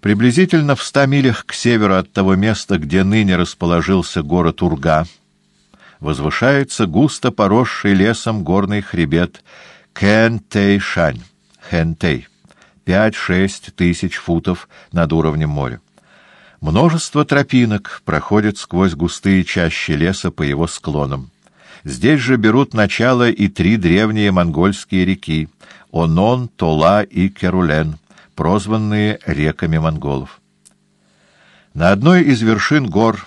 Приблизительно в ста милях к северу от того места, где ныне расположился город Урга, возвышается густо поросший лесом горный хребет Кэн-Тэй-Шань, Хэн-Тэй, пять-шесть тысяч футов над уровнем моря. Множество тропинок проходят сквозь густые чащи леса по его склонам. Здесь же берут начало и три древние монгольские реки — Онон, Тола и Керулен, прозванные реками монголов. На одной из вершин гор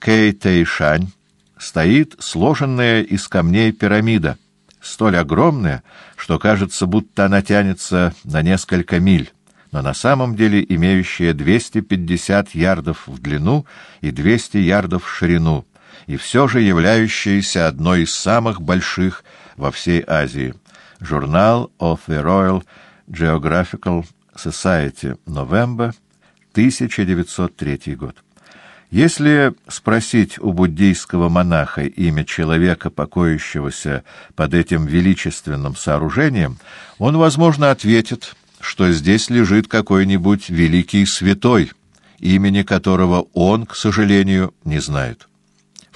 Кэй-Тэйшань стоит сложенная из камней пирамида, столь огромная, что кажется, будто она тянется на несколько миль но на самом деле имеющая 250 ярдов в длину и 200 ярдов в ширину, и все же являющаяся одной из самых больших во всей Азии. Журнал of the Royal Geographical Society, Новембр, 1903 год. Если спросить у буддийского монаха имя человека, покоящегося под этим величественным сооружением, он, возможно, ответит — что здесь лежит какой-нибудь великий святой, имени которого он, к сожалению, не знает.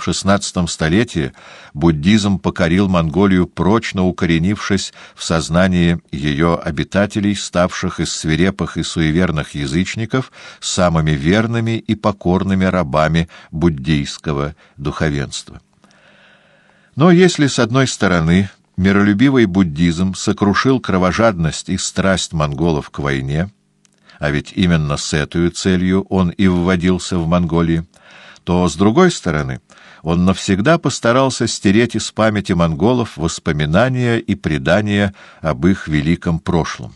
В XVI столетии буддизм покорил Монголию, прочно укоренившись в сознании ее обитателей, ставших из свирепых и суеверных язычников самыми верными и покорными рабами буддийского духовенства. Но если, с одной стороны, миролюбивый буддизм сокрушил кровожадность и страсть монголов к войне, а ведь именно с этой целью он и вводился в Монголии, то, с другой стороны, он навсегда постарался стереть из памяти монголов воспоминания и предания об их великом прошлом.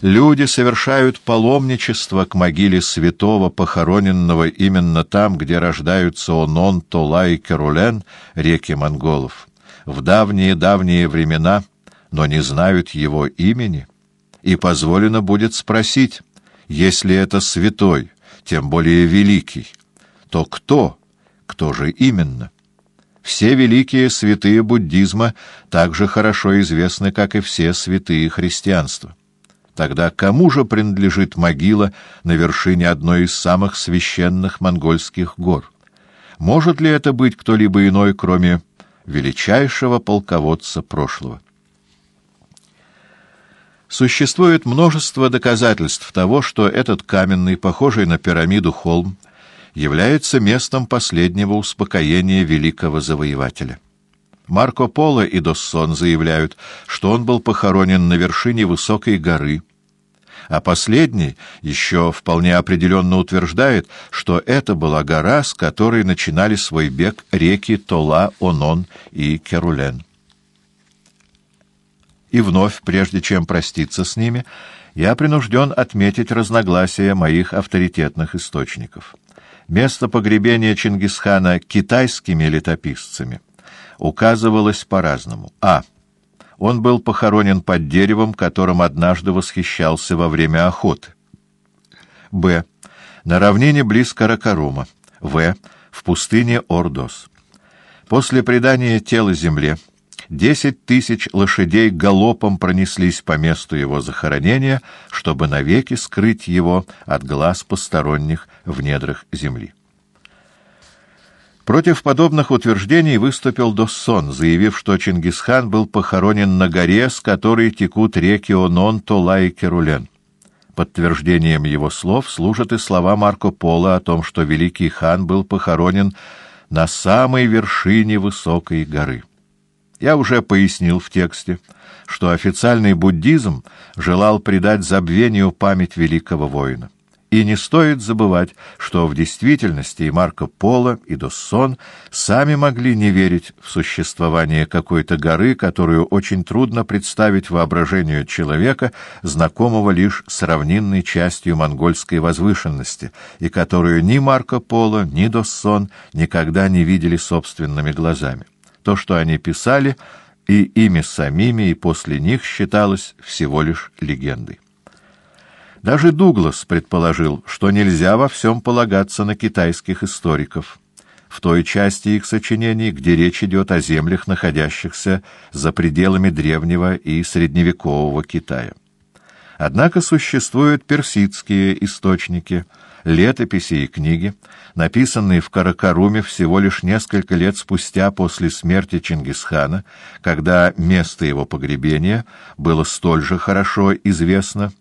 Люди совершают паломничество к могиле святого, похороненного именно там, где рождаются Онон, Тола и Керулен, реки монголов в давние-давние времена, но не знают его имени, и позволено будет спросить, если это святой, тем более великий, то кто, кто же именно? Все великие святые буддизма так же хорошо известны, как и все святые христианства. Тогда кому же принадлежит могила на вершине одной из самых священных монгольских гор? Может ли это быть кто-либо иной, кроме величайшего полководца прошлого. Существует множество доказательств того, что этот каменный, похожий на пирамиду холм, является местом последнего успокоения великого завоевателя. Марко Поло и Доссон заявляют, что он был похоронен на вершине высокой горы, а последний еще вполне определенно утверждает, что это была гора, с которой начинали свой бег реки Тола, Онон и Керулен. И вновь, прежде чем проститься с ними, я принужден отметить разногласия моих авторитетных источников. Место погребения Чингисхана китайскими летописцами указывалось по-разному. А. Он был похоронен под деревом, которым однажды восхищался во время охоты. Б. На равнине близ Каракарума. В. В пустыне Ордос. После предания тела земле десять тысяч лошадей галопом пронеслись по месту его захоронения, чтобы навеки скрыть его от глаз посторонних в недрах земли. Против подобных утверждений выступил Доссон, заявив, что Чингисхан был похоронен на горе, с которой текут реки Онон, Тола и Керулен. Подтверждением его слов служат и слова Марко Поло о том, что великий хан был похоронен на самой вершине высокой горы. Я уже пояснил в тексте, что официальный буддизм желал придать забвению память великого воина. И не стоит забывать, что в действительности и Марко Поло, и Доссон сами могли не верить в существование какой-то горы, которую очень трудно представить воображению человека, знакомого лишь с равнинной частью монгольской возвышенности, и которую ни Марко Поло, ни Доссон никогда не видели собственными глазами. То, что они писали, и ими самими, и после них считалось всего лишь легендой. Даже Дуглас предположил, что нельзя во всем полагаться на китайских историков. В той части их сочинений, где речь идет о землях, находящихся за пределами древнего и средневекового Китая. Однако существуют персидские источники, летописи и книги, написанные в Каракаруме всего лишь несколько лет спустя после смерти Чингисхана, когда место его погребения было столь же хорошо известно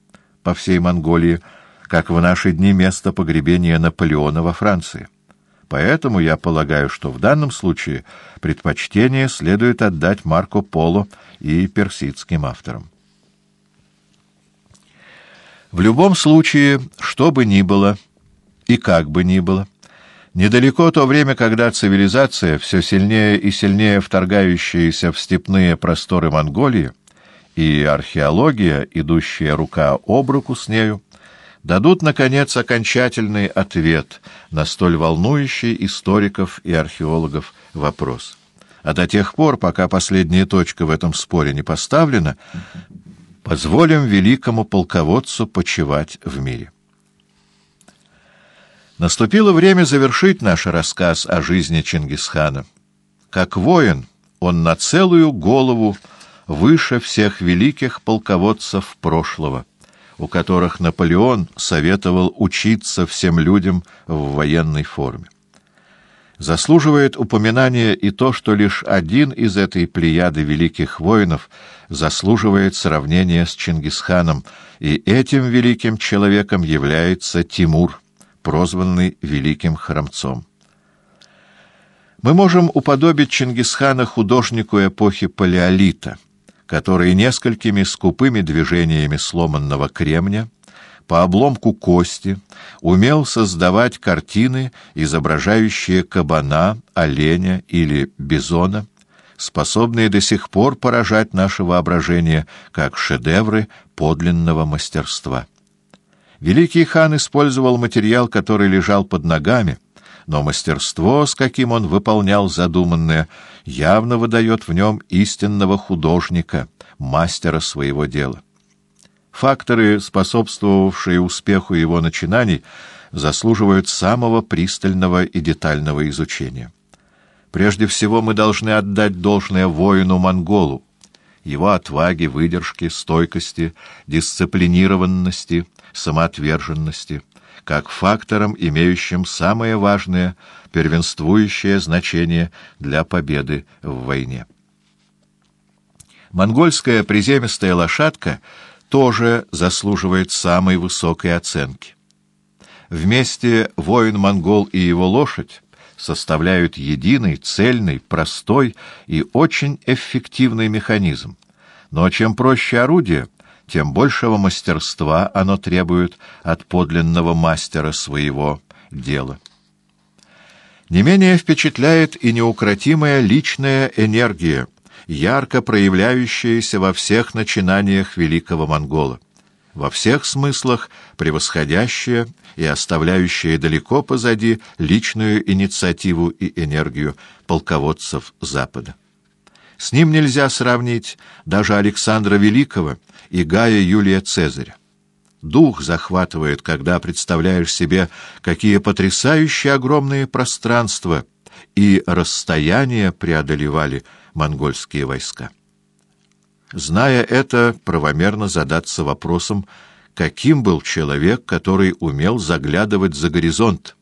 по всей Монголии, как в наши дни место погребения Наполеона во Франции. Поэтому я полагаю, что в данном случае предпочтение следует отдать Марко Поло и персидским авторам. В любом случае, что бы ни было и как бы ни было, недалеко то время, когда цивилизация, все сильнее и сильнее вторгающаяся в степные просторы Монголии, и археология, идущая рука об руку с нею, дадут, наконец, окончательный ответ на столь волнующий историков и археологов вопрос. А до тех пор, пока последняя точка в этом споре не поставлена, позволим великому полководцу почивать в мире. Наступило время завершить наш рассказ о жизни Чингисхана. Как воин он на целую голову выше всех великих полководцев прошлого — у которых Наполеон советовал учиться всем людям в военной форме. Заслуживает упоминания и то, что лишь один из этой плеяды великих воинов заслуживает сравнения с Чингисханом, и этим великим человеком является Тимур, прозванный Великим Храмцом. Мы можем уподобить Чингисхана художнику эпохи Палеолита — который несколькими скупыми движениями сломанного кремня по обломку кости умел создавать картины, изображающие кабана, оленя или бизона, способные до сих пор поражать наше воображение как шедевры подлинного мастерства. Великий хан использовал материал, который лежал под ногами, но мастерство, с каким он выполнял задуманное, явно выдает в нем истинного художника, мастера своего дела. Факторы, способствовавшие успеху его начинаний, заслуживают самого пристального и детального изучения. Прежде всего мы должны отдать должное воину-монголу, его отваге, выдержке, стойкости, дисциплинированности, самоотверженности — как фактором, имеющим самое важное, первенствующее значение для победы в войне. Монгольская приземистая лошадка тоже заслуживает самой высокой оценки. Вместе воин-монгол и его лошадь составляют единый, цельный, простой и очень эффективный механизм. Но чем проще орудие, тем большего мастерства оно требует от подлинного мастера своего дела. Не менее впечатляет и неукротимая личная энергия, ярко проявляющаяся во всех начинаниях великого монгола, во всех смыслах превосходящая и оставляющая далеко позади личную инициативу и энергию полководцев Запада. С ним нельзя сравнить даже Александра Великого и Гая Юлия Цезаря. Дух захватывает, когда представляешь себе, какие потрясающие огромные пространства и расстояния преодолевали монгольские войска. Зная это, правомерно задаться вопросом, каким был человек, который умел заглядывать за горизонт,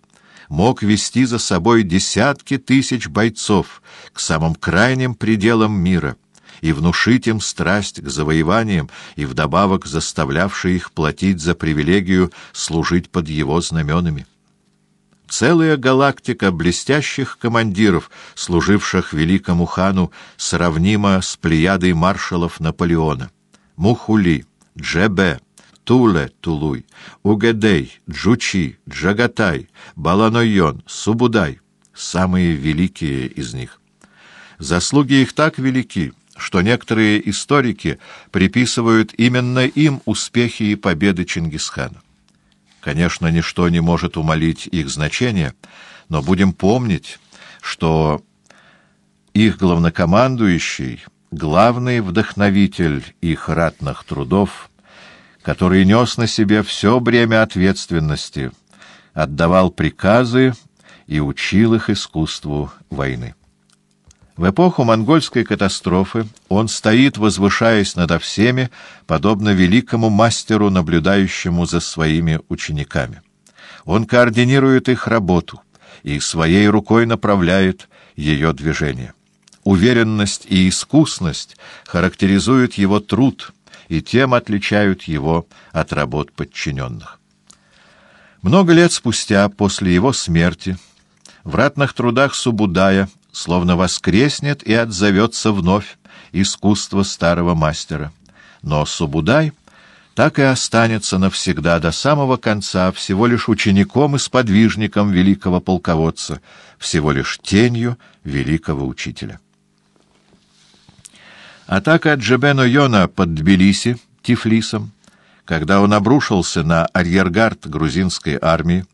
мог вести за собой десятки тысяч бойцов к самым крайним пределам мира и внушить им страсть к завоеваниям и вдобавок заставлявший их платить за привилегию служить под его знаменами. Целая галактика блестящих командиров, служивших великому хану, сравнима с плеядой маршалов Наполеона. Мухули, Джебе, Туле, Тулуй, Угедей, Джучи, Джагатай, Баланойон, Субудай — самые великие из них. Заслуги их так велики, что некоторые историки приписывают именно им успехи и победы Чингисхана. Конечно, ничто не может умолить их значение, но будем помнить, что их главнокомандующий, главный вдохновитель их ратных трудов — который нес на себе все бремя ответственности, отдавал приказы и учил их искусству войны. В эпоху монгольской катастрофы он стоит, возвышаясь надо всеми, подобно великому мастеру, наблюдающему за своими учениками. Он координирует их работу и своей рукой направляет ее движение. Уверенность и искусность характеризуют его труд и тем отличают его от работ подчиненных. Много лет спустя, после его смерти, в ратных трудах Субудая словно воскреснет и отзовется вновь искусство старого мастера. Но Субудай так и останется навсегда до самого конца всего лишь учеником и сподвижником великого полководца, всего лишь тенью великого учителя. Атака Джебено Йона под Тбилиси, Тифлисом, когда он обрушился на арьергард грузинской армии,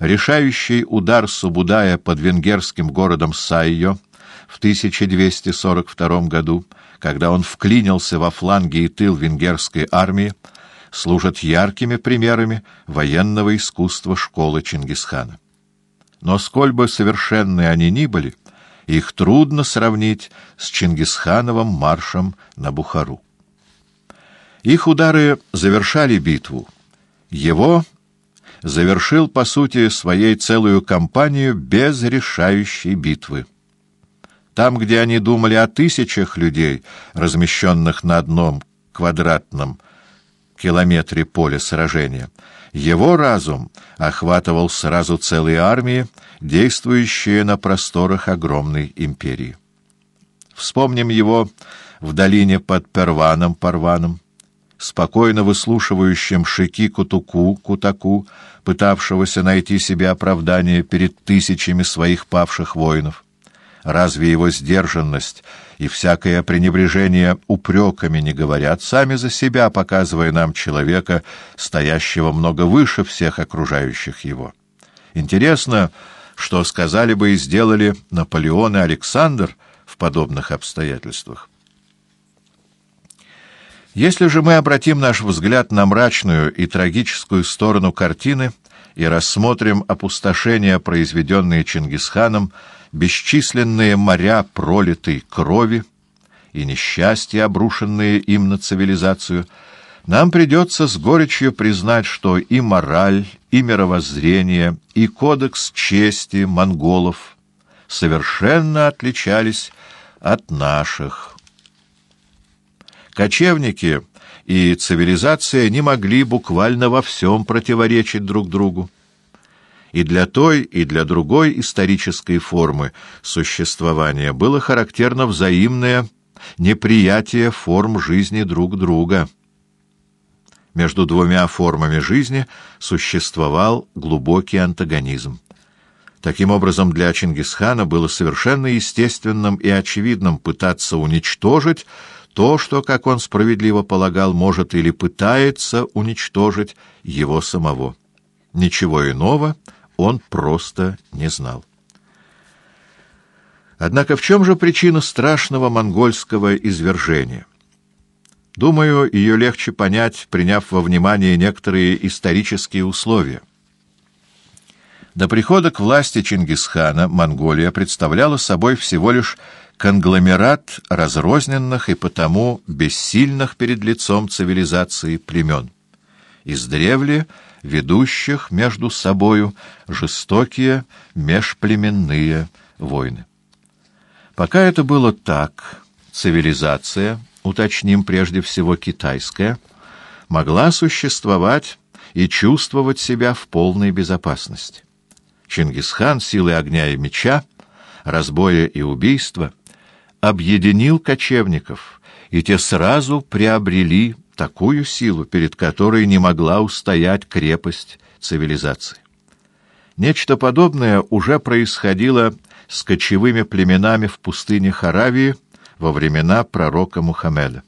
решающий удар Субудая под венгерским городом Сайо в 1242 году, когда он вклинился во фланги и тыл венгерской армии, служат яркими примерами военного искусства школы Чингисхана. Но сколь бы совершенны они ни были, их трудно сравнить с Чингисхановым маршем на Бухару. Их удары завершали битву. Его завершил, по сути, своей целую кампанию без решающей битвы. Там, где они думали о тысячах людей, размещенных на одном квадратном километре поля сражения, его разум охватывал сразу целые армии, действующие на просторах огромной империи. Вспомним его в долине под Перваном-Парваном, спокойно выслушивающим шики Кутуку, Кутаку, пытавшегося найти себе оправдание перед тысячами своих павших воинов. Разве его сдержанность и всякое пренебрежение упреками не говорят сами за себя, показывая нам человека, стоящего много выше всех окружающих его? Интересно, что сказали бы и сделали Наполеон и Александр в подобных обстоятельствах. Если же мы обратим наш взгляд на мрачную и трагическую сторону картины и рассмотрим опустошения, произведенные Чингисханом, бесчисленные моря пролитой крови и несчастья, обрушенные им на цивилизацию, нам придется с горечью признать, что и мораль, и мировоззрение, и кодекс чести монголов совершенно отличались от наших. Кочевники и цивилизация не могли буквально во всем противоречить друг другу. И для той, и для другой исторической формы существования было характерно взаимное неприятие форм жизни друг друга. Между двумя формами жизни существовал глубокий антагонизм. Таким образом, для Чингисхана было совершенно естественным и очевидным пытаться уничтожить то, что, как он справедливо полагал, может или пытается уничтожить его самого. Ничего иного он просто не знал. Однако в чем же причина страшного монгольского извержения? Думаю, ее легче понять, приняв во внимание некоторые исторические условия. До прихода к власти Чингисхана Монголия представляла собой всего лишь конгломерат разрозненных и потому бессильных перед лицом цивилизации племен. Издревле ведущих между собою жестокие межплеменные войны. Пока это было так, цивилизация, уточним прежде всего китайская, могла существовать и чувствовать себя в полной безопасности. Чингисхан силой огня и меча, разбоя и убийства объединил кочевников, и те сразу приобрели такую силу, перед которой не могла устоять крепость цивилизации. Нечто подобное уже происходило с кочевыми племенами в пустыне Харавии во времена пророка Мухаммеда.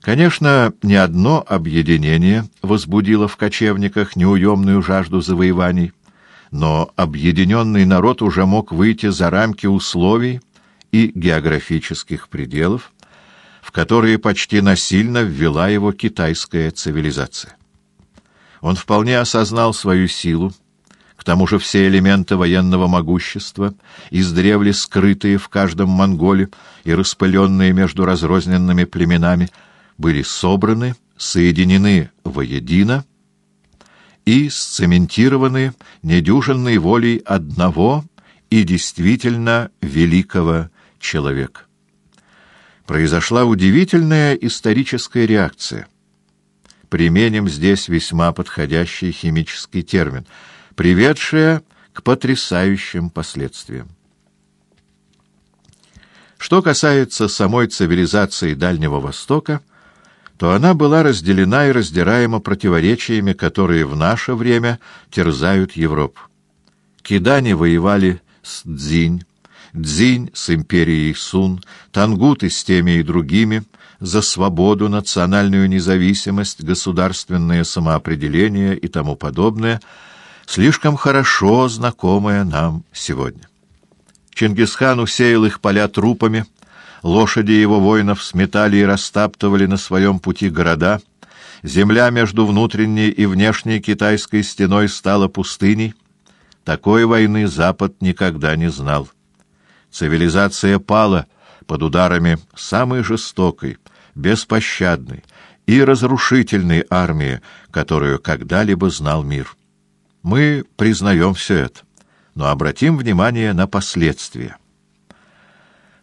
Конечно, ни одно объединение возбудило в кочевниках неуемную жажду завоеваний, но объединенный народ уже мог выйти за рамки условий и географических пределов, в которые почти насильно ввела его китайская цивилизация. Он вполне осознал свою силу, К тому же все элементы военного могущества, издревле скрытые в каждом монголе и распыленные между разрозненными племенами, были собраны, соединены воедино и сцементированы недюжинной волей одного и действительно великого человека. Произошла удивительная историческая реакция. Применим здесь весьма подходящий химический термин, приведшая к потрясающим последствиям. Что касается самой цивилизации Дальнего Востока, то она была разделена и раздираема противоречиями, которые в наше время терзают Европу. Кидане воевали с Дзинь, Дзинь с империей Сун, Тангуты с теми и другими, за свободу, национальную независимость, государственное самоопределение и тому подобное, слишком хорошо знакомое нам сегодня. Чингисхан усеял их поля трупами, лошади его воинов сметали и растаптывали на своем пути города, земля между внутренней и внешней китайской стеной стала пустыней. Такой войны Запад никогда не знал. Цивилизация пала под ударами самой жестокой, беспощадной и разрушительной армии, которую когда-либо знал мир. Мы признаем все это но обратим внимание на последствия.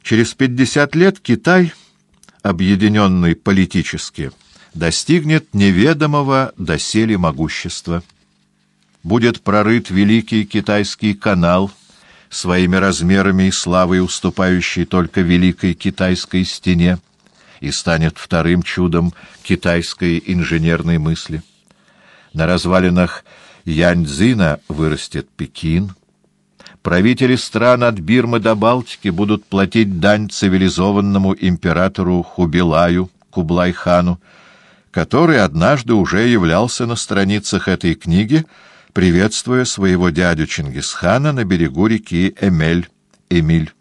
Через 50 лет Китай, объединенный политически, достигнет неведомого доселе могущества. Будет прорыт Великий Китайский канал, своими размерами и славой уступающий только Великой Китайской стене, и станет вторым чудом китайской инженерной мысли. На развалинах Яньцзина вырастет Пекин — правители стран от Бирмы до Балтики будут платить дань цивилизованному императору Хубилаю, Кублай-хану, который однажды уже являлся на страницах этой книги, приветствуя своего дядю Чингисхана на берегу реки Эмель, Эмиль.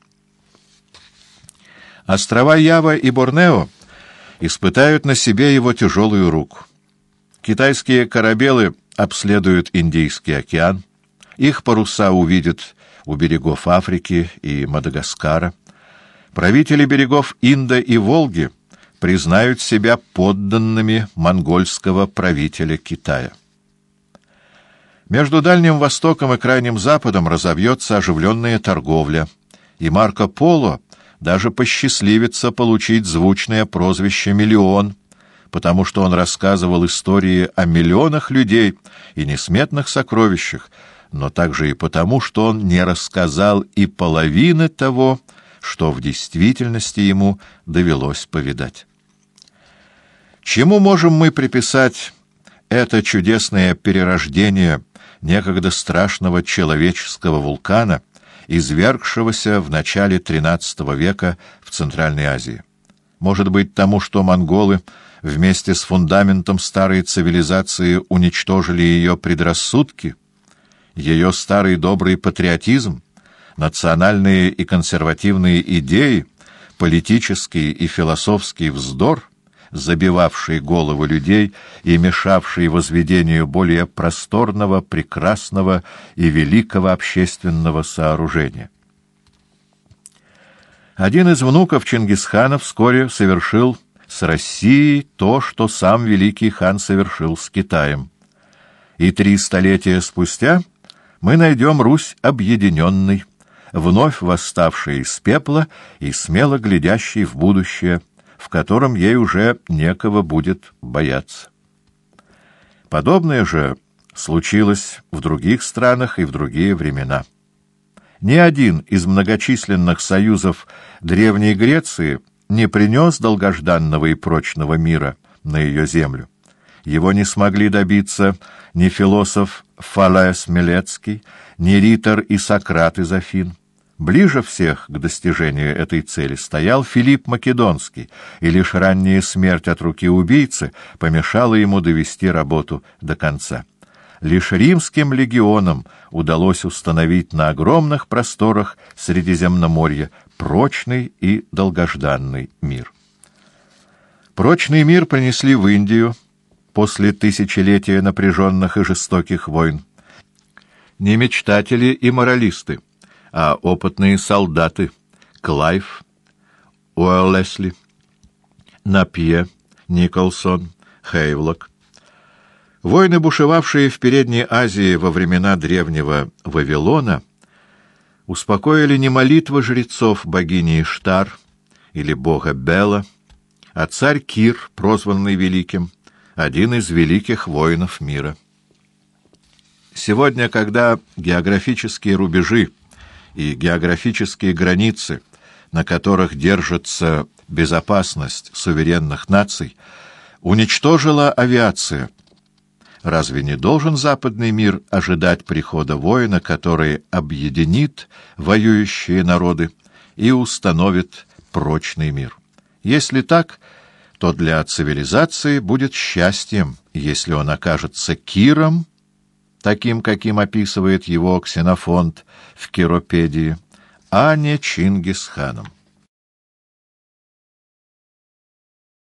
Острова Ява и Борнео испытают на себе его тяжелую руку. Китайские корабелы обследуют Индийский океан, их паруса увидят у берегов Африки и Мадагаскара. Правители берегов Инда и Волги признают себя подданными монгольского правителя Китая. Между Дальним Востоком и Крайним Западом разовьется оживленная торговля, и Марко Поло даже посчастливится получить звучное прозвище «Миллион», потому что он рассказывал истории о миллионах людей и несметных сокровищах, но также и потому, что он не рассказал и половины того, что в действительности ему довелось повидать. Чему можем мы приписать это чудесное перерождение некогда страшного человеческого вулкана, извергшегося в начале XIII века в Центральной Азии? Может быть, тому, что монголы вместе с фундаментом старой цивилизации уничтожили ее предрассудки — ее старый добрый патриотизм, национальные и консервативные идеи, политический и философский вздор, забивавший головы людей и мешавший возведению более просторного, прекрасного и великого общественного сооружения. Один из внуков Чингисхана вскоре совершил с Россией то, что сам великий хан совершил с Китаем. И три столетия спустя мы найдем Русь объединенной, вновь восставшей из пепла и смело глядящей в будущее, в котором ей уже некого будет бояться. Подобное же случилось в других странах и в другие времена. Ни один из многочисленных союзов Древней Греции не принес долгожданного и прочного мира на ее землю. Его не смогли добиться ни философ Фалес Милецкий, ни Ритор и Сократ из Афин. Ближе всех к достижению этой цели стоял Филипп Македонский, и лишь ранняя смерть от руки убийцы помешала ему довести работу до конца. Лишь римским легионам удалось установить на огромных просторах Средиземноморья прочный и долгожданный мир. Прочный мир принесли в Индию, после тысячелетия напряженных и жестоких войн. не мечтатели и моралисты, а опытные солдаты Клайв, Уэллесли, Напье, Николсон, Хейвлок. Войны, бушевавшие в Передней Азии во времена древнего Вавилона, успокоили не молитвы жрецов богини Иштар или бога Бела, а царь Кир, прозванный Великим, один из великих воинов мира. Сегодня, когда географические рубежи и географические границы, на которых держится безопасность суверенных наций, уничтожила авиация, разве не должен западный мир ожидать прихода воина, который объединит воюющие народы и установит прочный мир? Если так, то для цивилизации будет счастьем, если он окажется Киром, таким, каким описывает его Ксенофонт в Киропедии, а не Чингисханом.